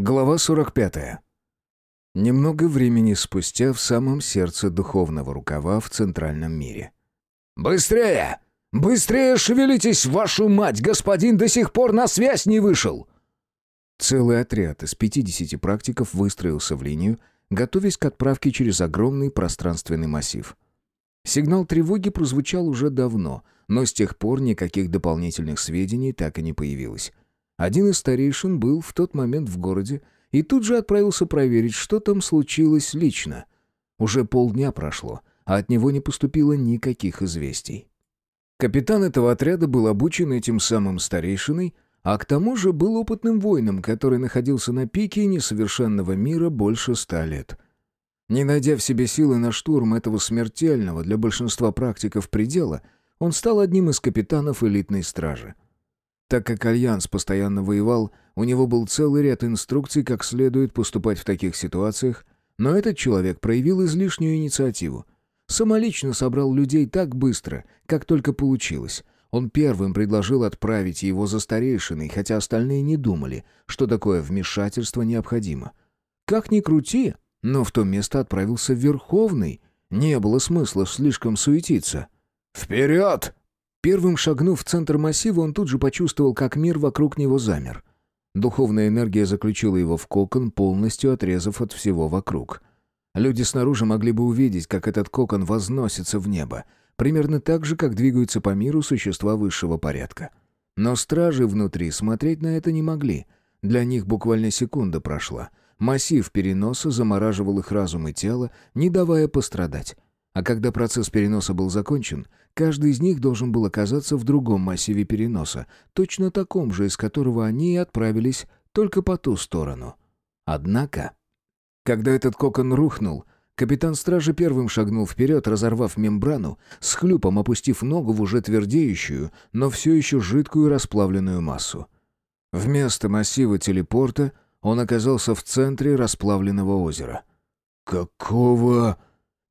Глава 45. Немного времени спустя в самом сердце духовного рукава в центральном мире. «Быстрее! Быстрее шевелитесь, вашу мать! Господин до сих пор на связь не вышел!» Целый отряд из 50 практиков выстроился в линию, готовясь к отправке через огромный пространственный массив. Сигнал тревоги прозвучал уже давно, но с тех пор никаких дополнительных сведений так и не появилось. Один из старейшин был в тот момент в городе и тут же отправился проверить, что там случилось лично. Уже полдня прошло, а от него не поступило никаких известий. Капитан этого отряда был обучен этим самым старейшиной, а к тому же был опытным воином, который находился на пике несовершенного мира больше ста лет. Не найдя в себе силы на штурм этого смертельного для большинства практиков предела, он стал одним из капитанов элитной стражи — так как Альянс постоянно воевал, у него был целый ряд инструкций, как следует поступать в таких ситуациях, но этот человек проявил излишнюю инициативу. Самолично собрал людей так быстро, как только получилось. Он первым предложил отправить его за старейшиной, хотя остальные не думали, что такое вмешательство необходимо. Как ни крути, но в то место отправился Верховный. Не было смысла слишком суетиться. «Вперед!» Первым шагнув в центр массива, он тут же почувствовал, как мир вокруг него замер. Духовная энергия заключила его в кокон, полностью отрезав от всего вокруг. Люди снаружи могли бы увидеть, как этот кокон возносится в небо, примерно так же, как двигаются по миру существа высшего порядка. Но стражи внутри смотреть на это не могли. Для них буквально секунда прошла. Массив переноса замораживал их разум и тело, не давая пострадать. А когда процесс переноса был закончен, каждый из них должен был оказаться в другом массиве переноса, точно таком же, из которого они и отправились, только по ту сторону. Однако, когда этот кокон рухнул, капитан стражи первым шагнул вперед, разорвав мембрану, с хлюпом опустив ногу в уже твердеющую, но все еще жидкую расплавленную массу. Вместо массива телепорта он оказался в центре расплавленного озера. «Какого...»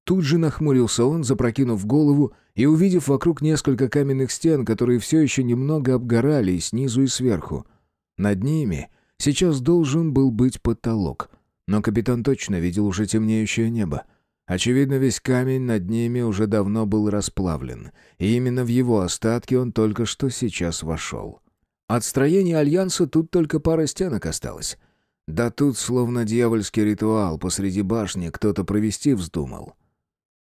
Тут же нахмурился он, запрокинув голову и увидев вокруг несколько каменных стен, которые все еще немного обгорали и снизу, и сверху. Над ними сейчас должен был быть потолок, но капитан точно видел уже темнеющее небо. Очевидно, весь камень над ними уже давно был расплавлен, и именно в его остатки он только что сейчас вошел. От строения Альянса тут только пара стенок осталось. Да тут, словно дьявольский ритуал, посреди башни кто-то провести вздумал.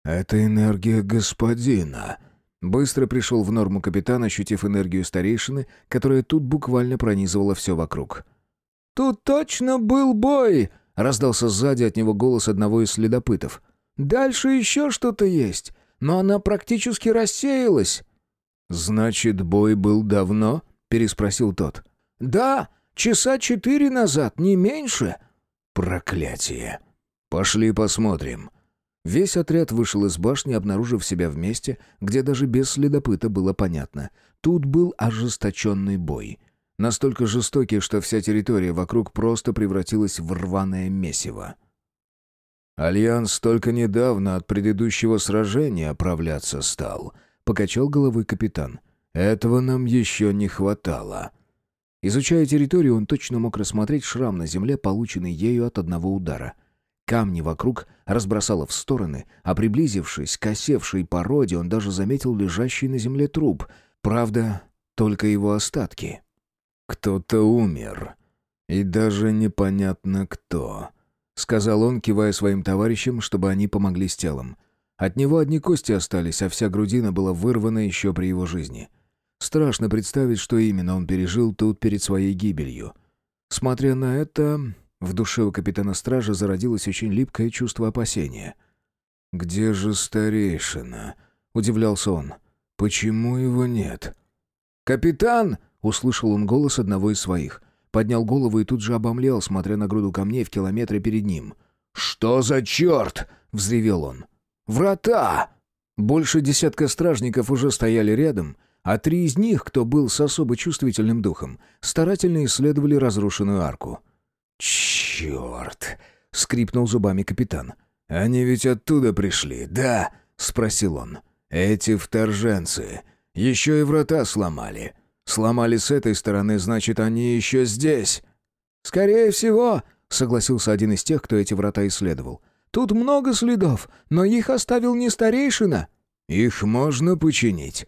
«Это энергия господина». Быстро пришел в норму капитан, ощутив энергию старейшины, которая тут буквально пронизывала все вокруг. «Тут точно был бой!» — раздался сзади от него голос одного из следопытов. «Дальше еще что-то есть, но она практически рассеялась». «Значит, бой был давно?» — переспросил тот. «Да, часа четыре назад, не меньше». «Проклятие! Пошли посмотрим». Весь отряд вышел из башни, обнаружив себя в месте, где даже без следопыта было понятно. Тут был ожесточенный бой. Настолько жестокий, что вся территория вокруг просто превратилась в рваное месиво. «Альянс только недавно от предыдущего сражения оправляться стал», — покачал головой капитан. «Этого нам еще не хватало». Изучая территорию, он точно мог рассмотреть шрам на земле, полученный ею от одного удара — Камни вокруг разбросало в стороны, а приблизившись к осевшей породе, он даже заметил лежащий на земле труп. Правда, только его остатки. «Кто-то умер. И даже непонятно кто», — сказал он, кивая своим товарищам, чтобы они помогли с телом. От него одни кости остались, а вся грудина была вырвана еще при его жизни. Страшно представить, что именно он пережил тут перед своей гибелью. Смотря на это, в душе у капитана стражи зародилось очень липкое чувство опасения. «Где же старейшина?» — удивлялся он. «Почему его нет?» «Капитан!» — услышал он голос одного из своих. Поднял голову и тут же обомлел, смотря на груду камней в километре перед ним. «Что за черт?» — взревел он. «Врата!» Больше десятка стражников уже стояли рядом, а три из них, кто был с особо чувствительным духом, старательно исследовали разрушенную арку. «Черт!» — скрипнул зубами капитан. «Они ведь оттуда пришли, да?» — спросил он. «Эти вторженцы. Еще и врата сломали. Сломали с этой стороны, значит, они еще здесь». «Скорее всего», — согласился один из тех, кто эти врата исследовал. «Тут много следов, но их оставил не старейшина». «Их можно починить».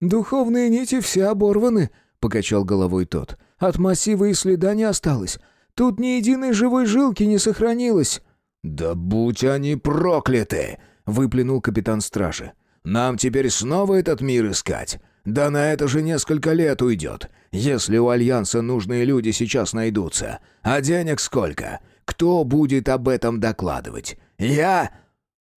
«Духовные нити все оборваны», — покачал головой тот. «От массива и следа не осталось. Тут ни единой живой жилки не сохранилось». «Да будь они прокляты!» — выплюнул капитан стражи. «Нам теперь снова этот мир искать. Да на это же несколько лет уйдет, если у Альянса нужные люди сейчас найдутся. А денег сколько? Кто будет об этом докладывать? Я...»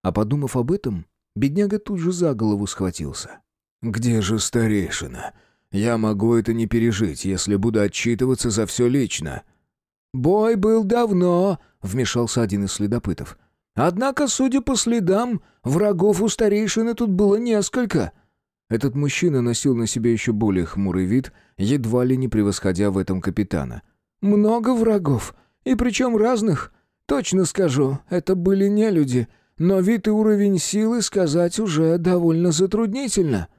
А подумав об этом, бедняга тут же за голову схватился. «Где же старейшина? Я могу это не пережить, если буду отчитываться за все лично». «Бой был давно», — вмешался один из следопытов. «Однако, судя по следам, врагов у старейшины тут было несколько». Этот мужчина носил на себе еще более хмурый вид, едва ли не превосходя в этом капитана. «Много врагов, и причем разных. Точно скажу, это были не люди, но вид и уровень силы сказать уже довольно затруднительно».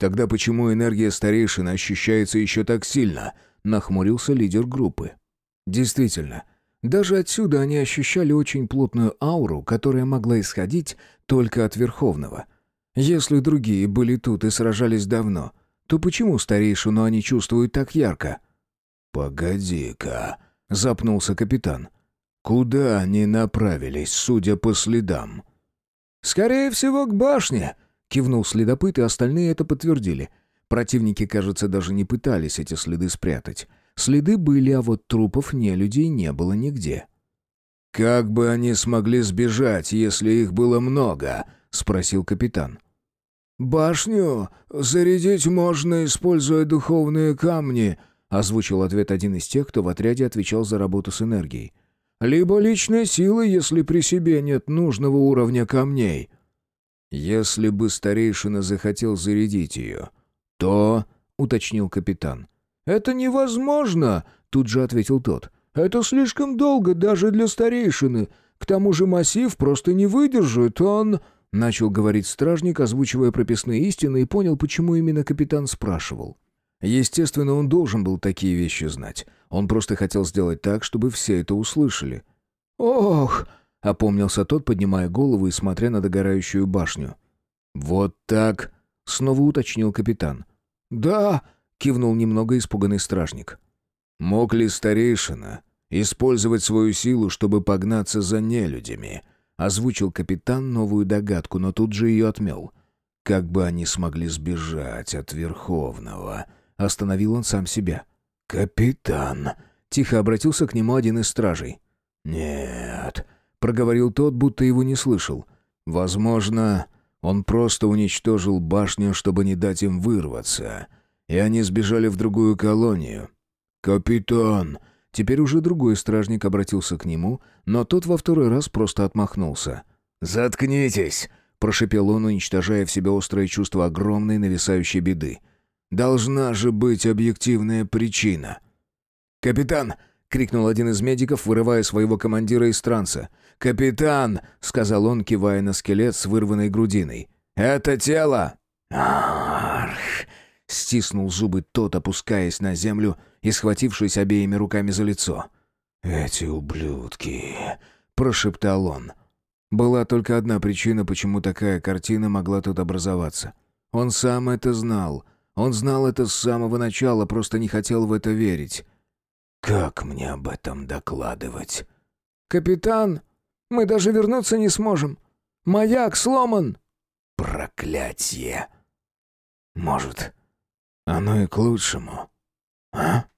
«Тогда почему энергия старейшины ощущается еще так сильно?» — нахмурился лидер группы. «Действительно, даже отсюда они ощущали очень плотную ауру, которая могла исходить только от Верховного. Если другие были тут и сражались давно, то почему старейшину они чувствуют так ярко? «Погоди-ка», — запнулся капитан. «Куда они направились, судя по следам?» «Скорее всего, к башне», — кивнул следопыт, и остальные это подтвердили. Противники, кажется, даже не пытались эти следы спрятать. Следы были, а вот трупов не людей не было нигде. «Как бы они смогли сбежать, если их было много?» — спросил капитан. «Башню зарядить можно, используя духовные камни», — озвучил ответ один из тех, кто в отряде отвечал за работу с энергией. «Либо личная сила, если при себе нет нужного уровня камней». «Если бы старейшина захотел зарядить ее, то...» — уточнил капитан. «Это невозможно», — тут же ответил тот. «Это слишком долго даже для старейшины. К тому же массив просто не выдержит, он...» Начал говорить стражник, озвучивая прописные истины, и понял, почему именно капитан спрашивал. Естественно, он должен был такие вещи знать. Он просто хотел сделать так, чтобы все это услышали. «Ох!» — опомнился тот, поднимая голову и смотря на догорающую башню. «Вот так?» — снова уточнил капитан. «Да!» — кивнул немного испуганный стражник. «Мог ли старейшина использовать свою силу, чтобы погнаться за нелюдями?» Озвучил капитан новую догадку, но тут же ее отмел. Как бы они смогли сбежать от Верховного? Остановил он сам себя. «Капитан!» Тихо обратился к нему один из стражей. «Нет», — проговорил тот, будто его не слышал. «Возможно, он просто уничтожил башню, чтобы не дать им вырваться, и они сбежали в другую колонию». «Капитан!» Теперь уже другой стражник обратился к нему, но тот во второй раз просто отмахнулся. «Заткнитесь!» — прошепел он, уничтожая в себе острое чувство огромной нависающей беды. «Должна же быть объективная причина!» «Капитан!» — крикнул один из медиков, вырывая своего командира из транса. «Капитан!» — сказал он, кивая на скелет с вырванной грудиной. «Это тело!» Стиснул зубы тот, опускаясь на землю и схватившись обеими руками за лицо. «Эти ублюдки!» — прошептал он. Была только одна причина, почему такая картина могла тут образоваться. Он сам это знал. Он знал это с самого начала, просто не хотел в это верить. «Как мне об этом докладывать?» «Капитан, мы даже вернуться не сможем. Маяк сломан!» «Проклятье! Может, оно и к лучшему, а?»